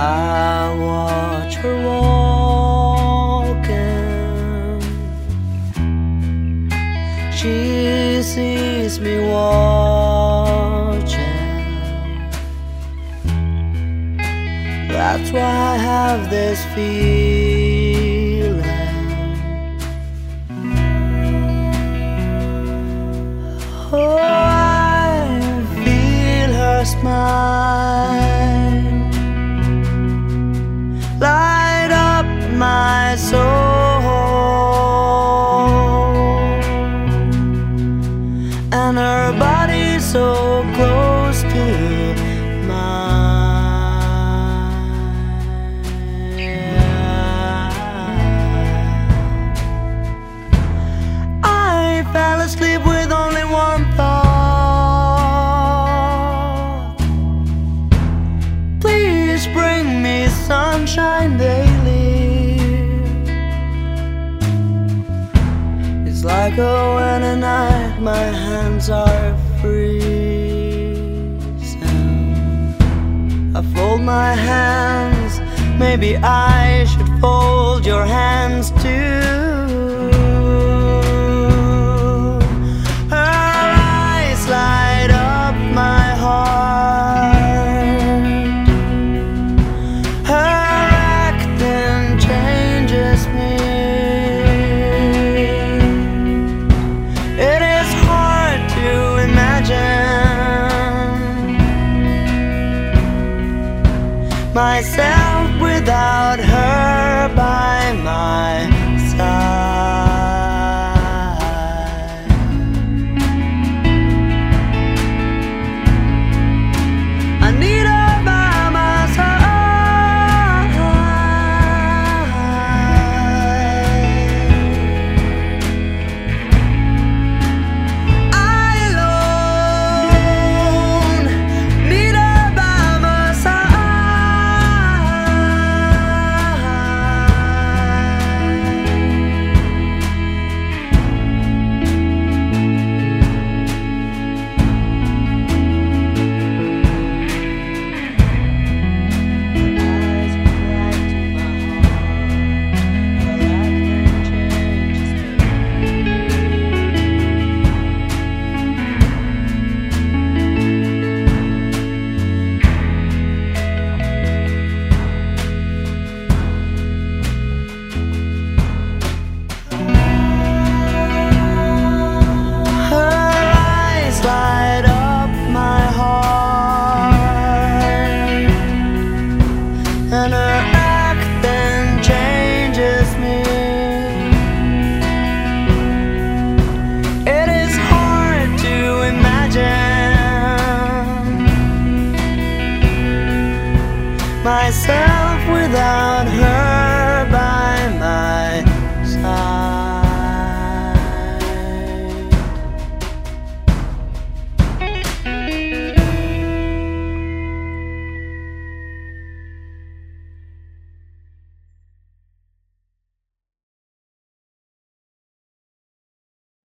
I watch her walking. She sees me watching. That's why I have this fear. Soul, and her body so close to It's like a night, my hands are freezing. I fold my hands, maybe I should fold your hands too. myself without her by my side. myself without her.